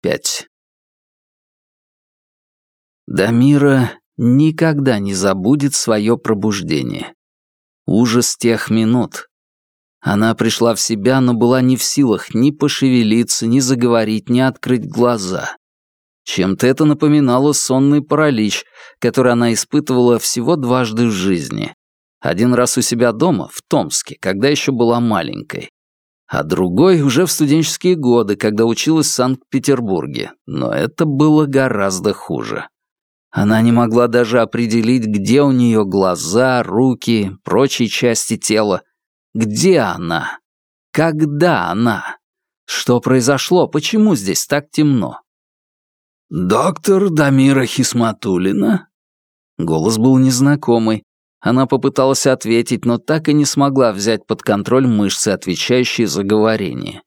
пять. Дамира никогда не забудет свое пробуждение. Ужас тех минут. Она пришла в себя, но была не в силах ни пошевелиться, ни заговорить, ни открыть глаза. Чем-то это напоминало сонный паралич, который она испытывала всего дважды в жизни. Один раз у себя дома, в Томске, когда еще была маленькой. А другой уже в студенческие годы, когда училась в Санкт-Петербурге. Но это было гораздо хуже. Она не могла даже определить, где у нее глаза, руки, прочие части тела. Где она? Когда она? Что произошло? Почему здесь так темно? «Доктор Дамира Хисматулина?» Голос был незнакомый. Она попыталась ответить, но так и не смогла взять под контроль мышцы, отвечающие за говорение.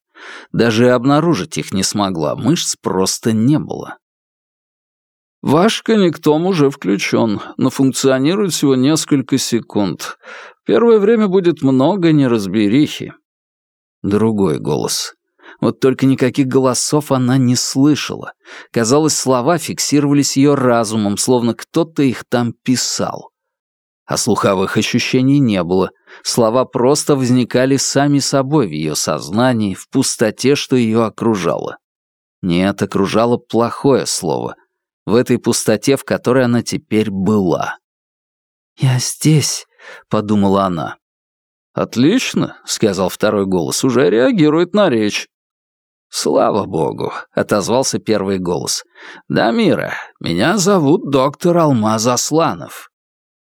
Даже обнаружить их не смогла, мышц просто не было. «Ваш коннектом уже включен, но функционирует всего несколько секунд. Первое время будет много неразберихи». Другой голос. Вот только никаких голосов она не слышала. Казалось, слова фиксировались ее разумом, словно кто-то их там писал. А слуховых ощущений не было. Слова просто возникали сами собой в ее сознании, в пустоте, что ее окружало. Нет, окружало плохое слово. В этой пустоте, в которой она теперь была. «Я здесь», — подумала она. «Отлично», — сказал второй голос, — «уже реагирует на речь». «Слава богу», — отозвался первый голос. «Дамира, меня зовут доктор Алмаз Асланов.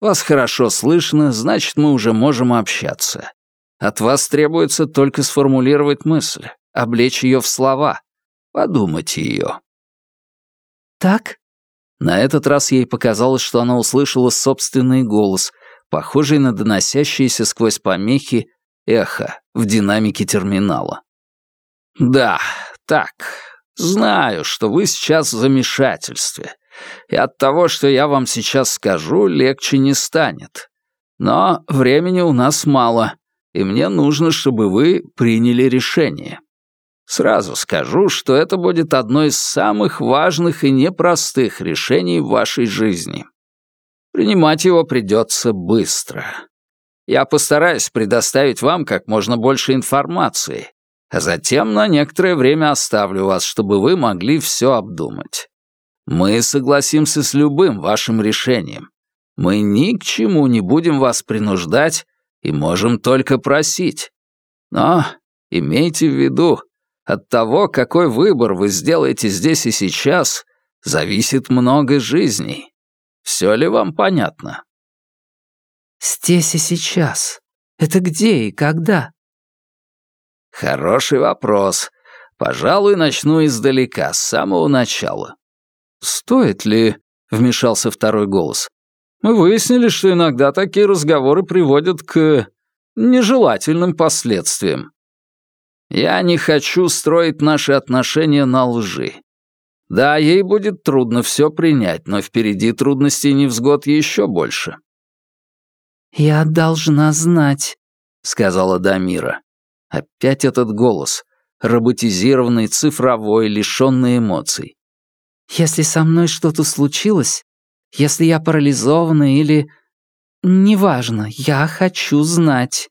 Вас хорошо слышно, значит, мы уже можем общаться. От вас требуется только сформулировать мысль, облечь ее в слова, подумать ее». «Так?» На этот раз ей показалось, что она услышала собственный голос, похожий на доносящееся сквозь помехи эхо в динамике терминала. «Да, так. Знаю, что вы сейчас в замешательстве. И от того, что я вам сейчас скажу, легче не станет. Но времени у нас мало, и мне нужно, чтобы вы приняли решение. Сразу скажу, что это будет одно из самых важных и непростых решений в вашей жизни. Принимать его придется быстро. Я постараюсь предоставить вам как можно больше информации, а затем на некоторое время оставлю вас, чтобы вы могли все обдумать. Мы согласимся с любым вашим решением. Мы ни к чему не будем вас принуждать и можем только просить. Но имейте в виду, от того, какой выбор вы сделаете здесь и сейчас, зависит много жизней. Все ли вам понятно? Здесь и сейчас. Это где и когда? Хороший вопрос. Пожалуй, начну издалека, с самого начала. Стоит ли? Вмешался второй голос. Мы выяснили, что иногда такие разговоры приводят к нежелательным последствиям. Я не хочу строить наши отношения на лжи. Да, ей будет трудно все принять, но впереди трудностей и невзгод еще больше. «Я должна знать», — сказала Дамира. Опять этот голос, роботизированный, цифровой, лишенный эмоций. «Если со мной что-то случилось, если я парализована или... Неважно, я хочу знать».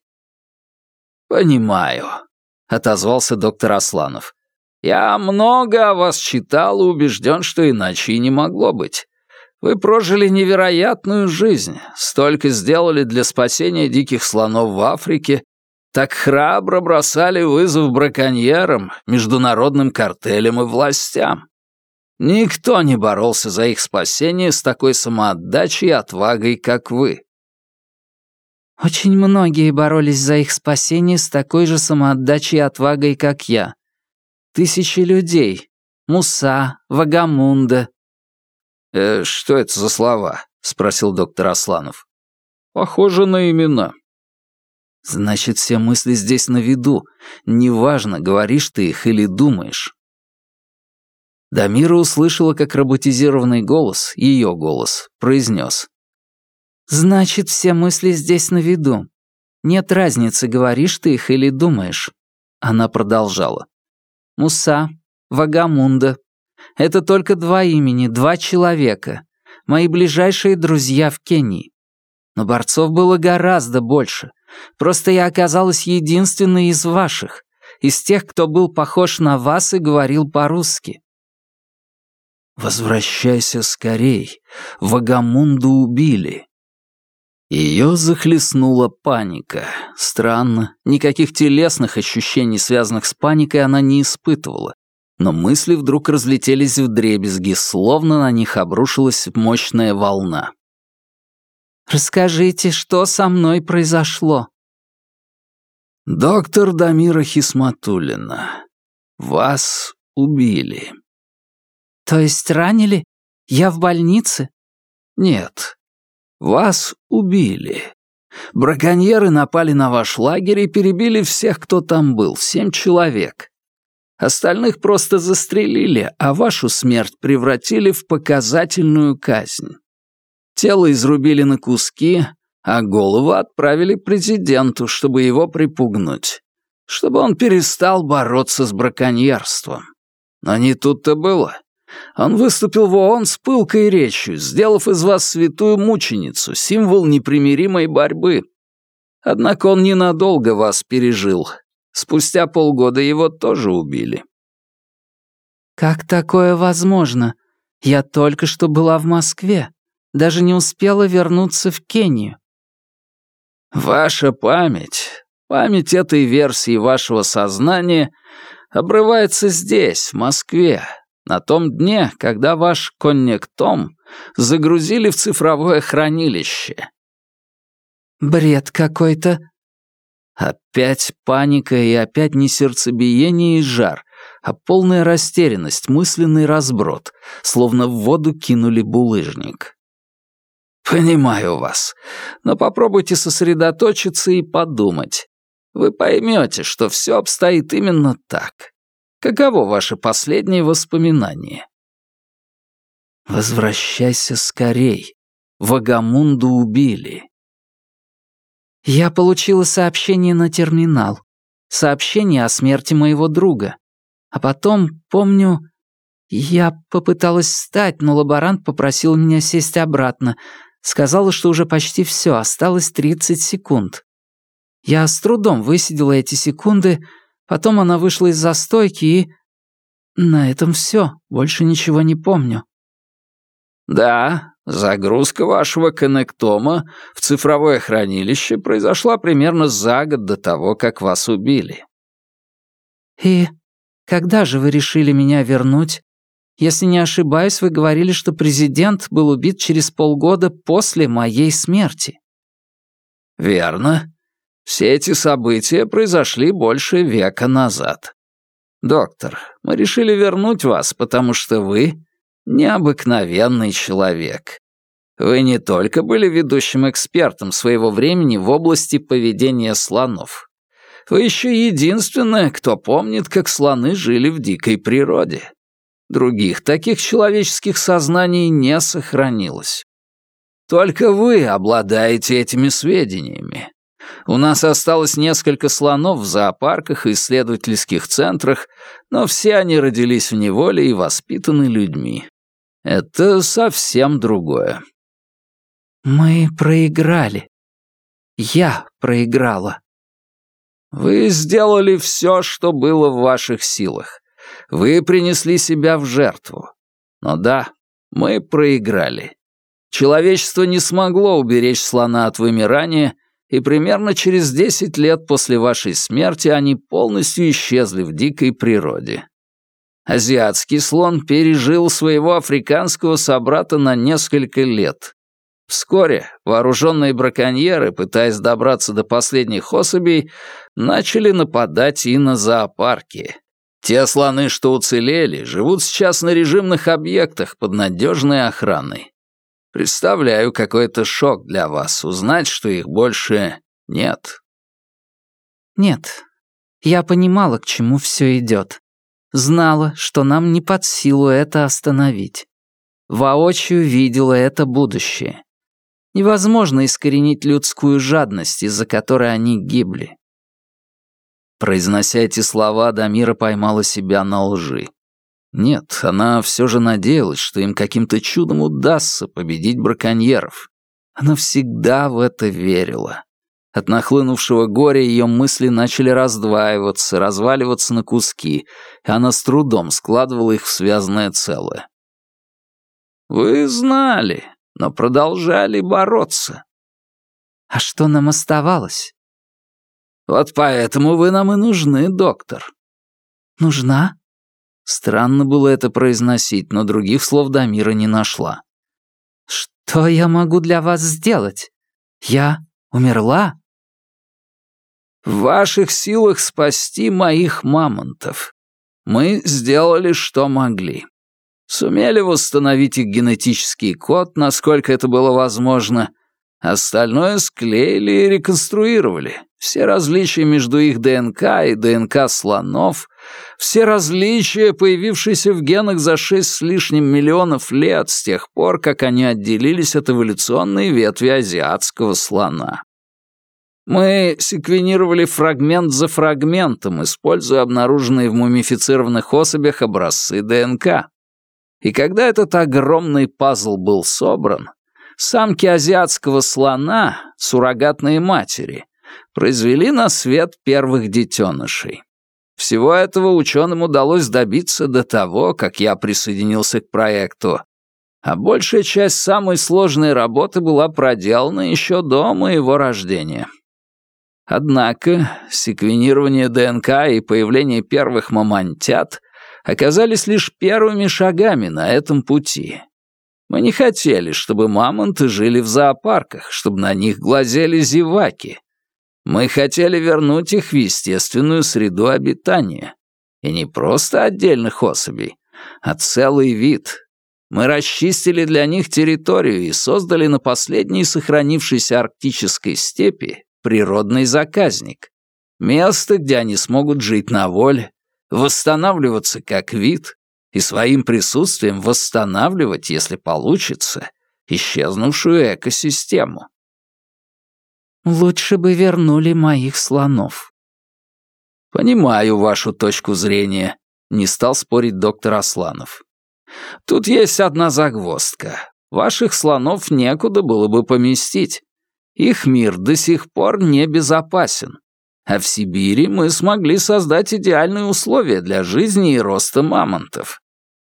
«Понимаю», — отозвался доктор Асланов. «Я много о вас читал и убежден, что иначе и не могло быть. Вы прожили невероятную жизнь, столько сделали для спасения диких слонов в Африке так храбро бросали вызов браконьерам, международным картелям и властям. Никто не боролся за их спасение с такой самоотдачей и отвагой, как вы. Очень многие боролись за их спасение с такой же самоотдачей и отвагой, как я. Тысячи людей. Муса, Вагамунда. «Э, «Что это за слова?» — спросил доктор Асланов. «Похоже на имена», Значит, все мысли здесь на виду. Неважно, говоришь ты их или думаешь. Дамира услышала, как роботизированный голос, ее голос, произнес. «Значит, все мысли здесь на виду. Нет разницы, говоришь ты их или думаешь». Она продолжала. «Муса, Вагамунда, Это только два имени, два человека. Мои ближайшие друзья в Кении. Но борцов было гораздо больше. Просто я оказалась единственной из ваших, из тех, кто был похож на вас и говорил по-русски. «Возвращайся скорей. Вагамунду убили». Ее захлестнула паника. Странно, никаких телесных ощущений, связанных с паникой, она не испытывала. Но мысли вдруг разлетелись в дребезги, словно на них обрушилась мощная волна. «Расскажите, что со мной произошло?» «Доктор Дамира Хисматулина, вас убили». «То есть ранили? Я в больнице?» «Нет, вас убили. Браконьеры напали на ваш лагерь и перебили всех, кто там был, семь человек. Остальных просто застрелили, а вашу смерть превратили в показательную казнь. Тело изрубили на куски, а голову отправили президенту, чтобы его припугнуть, чтобы он перестал бороться с браконьерством. Но не тут-то было. Он выступил в ООН с пылкой речью, сделав из вас святую мученицу, символ непримиримой борьбы. Однако он ненадолго вас пережил. Спустя полгода его тоже убили. «Как такое возможно? Я только что была в Москве. Даже не успела вернуться в Кению». «Ваша память, память этой версии вашего сознания обрывается здесь, в Москве, на том дне, когда ваш конник Том загрузили в цифровое хранилище. Бред какой-то. Опять паника и опять не сердцебиение и жар, а полная растерянность, мысленный разброд, словно в воду кинули булыжник. «Понимаю вас, но попробуйте сосредоточиться и подумать. Вы поймете, что все обстоит именно так. Каково ваше последнее воспоминание? Возвращайся скорей. Вагамунду убили. Я получила сообщение на терминал. Сообщение о смерти моего друга. А потом, помню, я попыталась встать, но лаборант попросил меня сесть обратно. Сказала, что уже почти все, осталось 30 секунд. Я с трудом высидела эти секунды, Потом она вышла из застойки и... На этом все. Больше ничего не помню. Да, загрузка вашего коннектома в цифровое хранилище произошла примерно за год до того, как вас убили. И когда же вы решили меня вернуть? Если не ошибаюсь, вы говорили, что президент был убит через полгода после моей смерти. Верно. Все эти события произошли больше века назад. Доктор, мы решили вернуть вас, потому что вы необыкновенный человек. Вы не только были ведущим экспертом своего времени в области поведения слонов. Вы еще единственная, кто помнит, как слоны жили в дикой природе. Других таких человеческих сознаний не сохранилось. Только вы обладаете этими сведениями. У нас осталось несколько слонов в зоопарках и исследовательских центрах, но все они родились в неволе и воспитаны людьми. Это совсем другое. Мы проиграли. Я проиграла. Вы сделали все, что было в ваших силах. Вы принесли себя в жертву. Но да, мы проиграли. Человечество не смогло уберечь слона от вымирания, и примерно через 10 лет после вашей смерти они полностью исчезли в дикой природе. Азиатский слон пережил своего африканского собрата на несколько лет. Вскоре вооруженные браконьеры, пытаясь добраться до последних особей, начали нападать и на зоопарки. Те слоны, что уцелели, живут сейчас на режимных объектах под надежной охраной. Представляю, какой это шок для вас узнать, что их больше нет. Нет. Я понимала, к чему все идет. Знала, что нам не под силу это остановить. Воочию видела это будущее. Невозможно искоренить людскую жадность, из-за которой они гибли. Произнося эти слова, Дамира поймала себя на лжи. Нет, она все же надеялась, что им каким-то чудом удастся победить браконьеров. Она всегда в это верила. От нахлынувшего горя ее мысли начали раздваиваться, разваливаться на куски, и она с трудом складывала их в связанное целое. «Вы знали, но продолжали бороться». «А что нам оставалось?» «Вот поэтому вы нам и нужны, доктор». «Нужна?» Странно было это произносить, но других слов Дамира не нашла. «Что я могу для вас сделать? Я умерла?» В ваших силах спасти моих мамонтов. Мы сделали, что могли. Сумели восстановить их генетический код, насколько это было возможно. Остальное склеили и реконструировали. Все различия между их ДНК и ДНК слонов, все различия, появившиеся в генах за шесть с лишним миллионов лет с тех пор, как они отделились от эволюционной ветви азиатского слона. Мы секвенировали фрагмент за фрагментом, используя обнаруженные в мумифицированных особях образцы ДНК. И когда этот огромный пазл был собран, самки азиатского слона, суррогатные матери, произвели на свет первых детенышей. Всего этого ученым удалось добиться до того, как я присоединился к проекту, а большая часть самой сложной работы была проделана еще до моего рождения. Однако секвенирование ДНК и появление первых мамонтят оказались лишь первыми шагами на этом пути. Мы не хотели, чтобы мамонты жили в зоопарках, чтобы на них глазели зеваки. Мы хотели вернуть их в естественную среду обитания. И не просто отдельных особей, а целый вид. Мы расчистили для них территорию и создали на последней сохранившейся арктической степи природный заказник. Место, где они смогут жить на воле, восстанавливаться как вид и своим присутствием восстанавливать, если получится, исчезнувшую экосистему. «Лучше бы вернули моих слонов». «Понимаю вашу точку зрения», — не стал спорить доктор Асланов. «Тут есть одна загвоздка. Ваших слонов некуда было бы поместить. Их мир до сих пор не безопасен. А в Сибири мы смогли создать идеальные условия для жизни и роста мамонтов.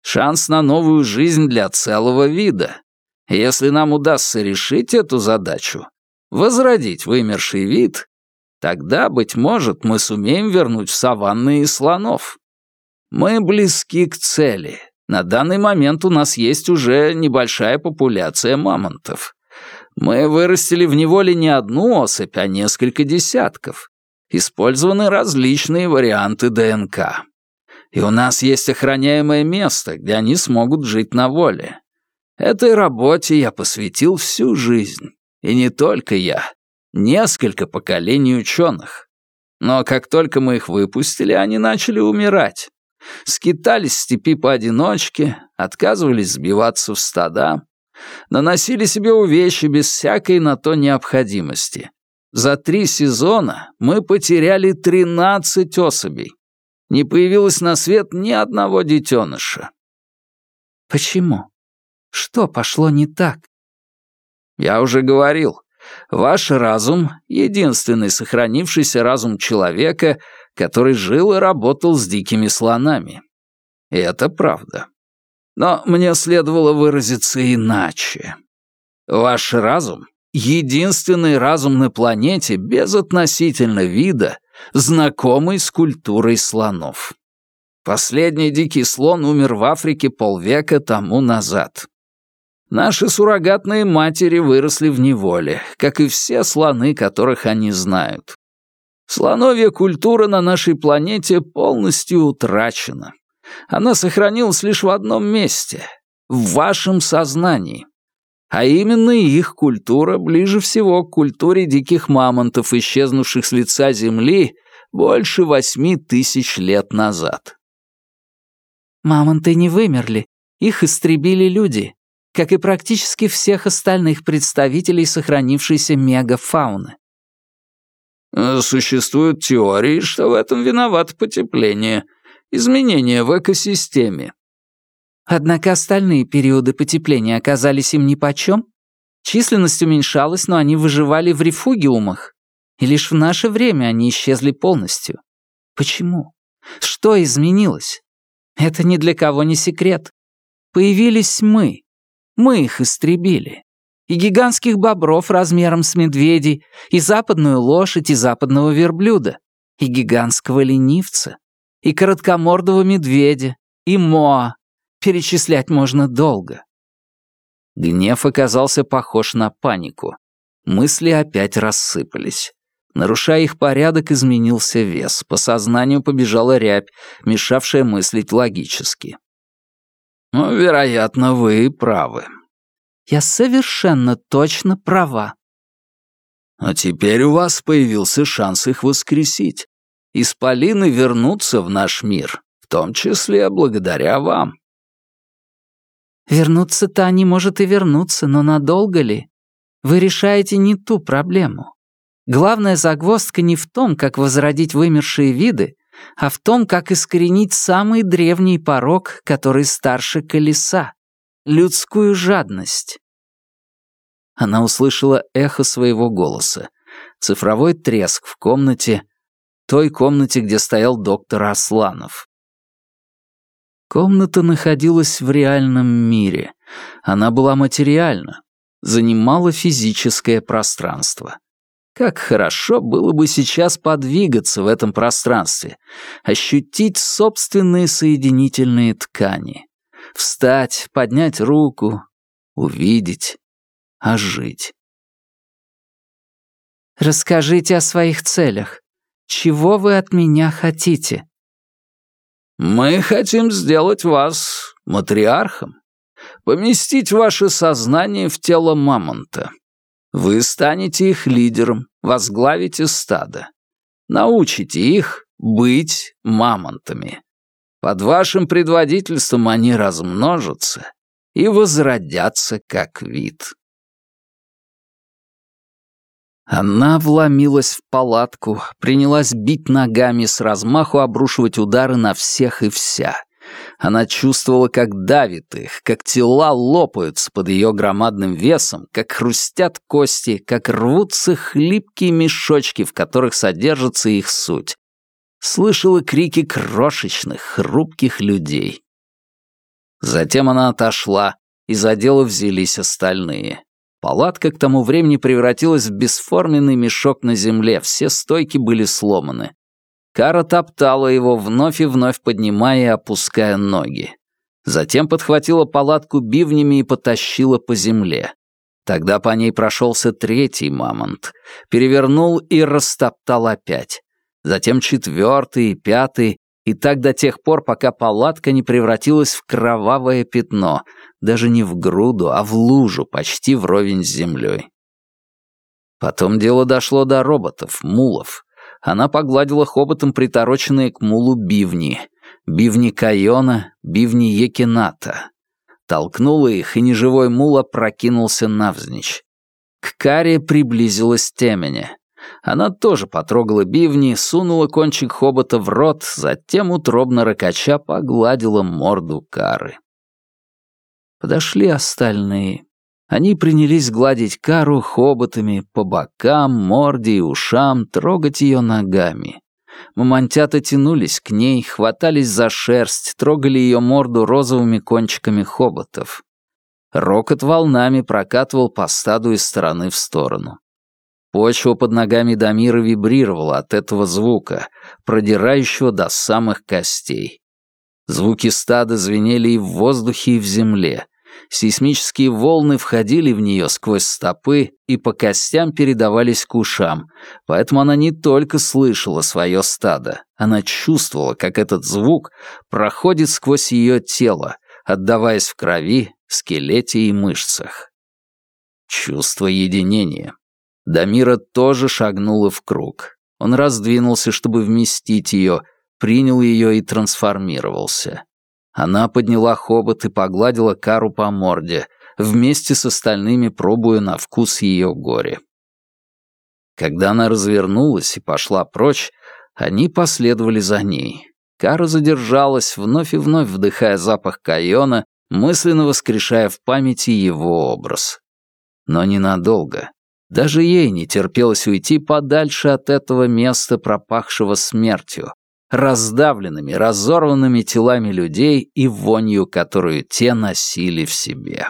Шанс на новую жизнь для целого вида. Если нам удастся решить эту задачу, возродить вымерший вид, тогда, быть может, мы сумеем вернуть в саванны и слонов. Мы близки к цели. На данный момент у нас есть уже небольшая популяция мамонтов. Мы вырастили в неволе не одну особь, а несколько десятков. Использованы различные варианты ДНК. И у нас есть охраняемое место, где они смогут жить на воле. Этой работе я посвятил всю жизнь. И не только я. Несколько поколений ученых. Но как только мы их выпустили, они начали умирать. Скитались в степи поодиночке, отказывались сбиваться в стада, наносили себе увечья без всякой на то необходимости. За три сезона мы потеряли 13 особей. Не появилось на свет ни одного детеныша. Почему? Что пошло не так? Я уже говорил, ваш разум — единственный сохранившийся разум человека, который жил и работал с дикими слонами. И это правда. Но мне следовало выразиться иначе. Ваш разум — единственный разум на планете безотносительно вида, знакомый с культурой слонов. Последний дикий слон умер в Африке полвека тому назад. Наши суррогатные матери выросли в неволе, как и все слоны, которых они знают. Слоновья культура на нашей планете полностью утрачена она сохранилась лишь в одном месте — в вашем сознании. А именно их культура ближе всего к культуре диких мамонтов, исчезнувших с лица Земли больше восьми тысяч лет назад. Мамонты не вымерли, их истребили люди, как и практически всех остальных представителей сохранившейся мегафауны. Существуют теории, что в этом виновато потепление — изменения в экосистеме», Однако остальные периоды потепления оказались им нипочем. Численность уменьшалась, но они выживали в рефугиумах. И лишь в наше время они исчезли полностью. Почему? Что изменилось? Это ни для кого не секрет. Появились мы. Мы их истребили. И гигантских бобров размером с медведей, и западную лошадь, и западного верблюда, и гигантского ленивца, и короткомордого медведя, и моа. Перечислять можно долго. Гнев оказался похож на панику. Мысли опять рассыпались. Нарушая их порядок, изменился вес. По сознанию побежала рябь, мешавшая мыслить логически. «Ну, вероятно, вы правы». «Я совершенно точно права». «А теперь у вас появился шанс их воскресить. Исполины вернутся в наш мир, в том числе благодаря вам». Вернуться-то они, может, и вернуться, но надолго ли? Вы решаете не ту проблему. Главная загвоздка не в том, как возродить вымершие виды, а в том, как искоренить самый древний порог, который старше колеса — людскую жадность. Она услышала эхо своего голоса, цифровой треск в комнате, той комнате, где стоял доктор Асланов. Комната находилась в реальном мире. Она была материальна, занимала физическое пространство. Как хорошо было бы сейчас подвигаться в этом пространстве, ощутить собственные соединительные ткани, встать, поднять руку, увидеть, ожить. «Расскажите о своих целях. Чего вы от меня хотите?» «Мы хотим сделать вас матриархом, поместить ваше сознание в тело мамонта. Вы станете их лидером, возглавите стадо. Научите их быть мамонтами. Под вашим предводительством они размножатся и возродятся как вид. Она вломилась в палатку, принялась бить ногами, с размаху обрушивать удары на всех и вся. Она чувствовала, как давит их, как тела лопаются под ее громадным весом, как хрустят кости, как рвутся хлипкие мешочки, в которых содержится их суть. Слышала крики крошечных, хрупких людей. Затем она отошла, и за дело взялись остальные. Палатка к тому времени превратилась в бесформенный мешок на земле, все стойки были сломаны. Кара топтала его, вновь и вновь поднимая и опуская ноги. Затем подхватила палатку бивнями и потащила по земле. Тогда по ней прошелся третий мамонт, перевернул и растоптал опять. Затем четвертый и пятый, и так до тех пор, пока палатка не превратилась в кровавое пятно, даже не в груду, а в лужу, почти вровень с землей. Потом дело дошло до роботов, мулов, она погладила хоботом притороченные к мулу бивни. Бивни Кайона, бивни Екината. Толкнула их, и неживой мул опрокинулся навзничь. К Каре приблизилась темени. Она тоже потрогала бивни, сунула кончик хобота в рот, затем утробно ракача погладила морду Кары. Подошли остальные. Они принялись гладить Кару хоботами по бокам, морде и ушам, трогать ее ногами. Мамонтята тянулись к ней, хватались за шерсть, трогали ее морду розовыми кончиками хоботов. Рокот волнами прокатывал по стаду из стороны в сторону. Почва под ногами Дамира вибрировала от этого звука, продирающего до самых костей. Звуки стада звенели и в воздухе, и в земле. Сейсмические волны входили в нее сквозь стопы и по костям передавались к ушам, поэтому она не только слышала свое стадо, она чувствовала, как этот звук проходит сквозь ее тело, отдаваясь в крови, скелете и мышцах. Чувство единения. Дамира тоже шагнула в круг. Он раздвинулся, чтобы вместить ее, принял ее и трансформировался. Она подняла хобот и погладила Кару по морде, вместе с остальными пробуя на вкус ее горе. Когда она развернулась и пошла прочь, они последовали за ней. Кара задержалась, вновь и вновь вдыхая запах кайона, мысленно воскрешая в памяти его образ. Но ненадолго. Даже ей не терпелось уйти подальше от этого места, пропахшего смертью, раздавленными, разорванными телами людей и вонью, которую те носили в себе.